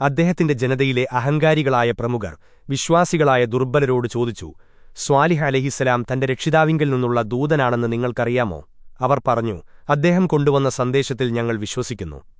അദ്ദേഹത്തിന്റെ ജനതയിലെ അഹങ്കാരികളായ പ്രമുഖർ വിശ്വാസികളായ ദുർബലരോട് ചോദിച്ചു സ്വാലിഹ് അലഹിസലാം തന്റെ രക്ഷിതാവിങ്കിൽ നിന്നുള്ള ദൂതനാണെന്ന് നിങ്ങൾക്കറിയാമോ? അവർ പറഞ്ഞു അദ്ദേഹം കൊണ്ടുവന്ന സന്ദേശത്തിൽ ഞങ്ങൾ വിശ്വസിക്കുന്നു.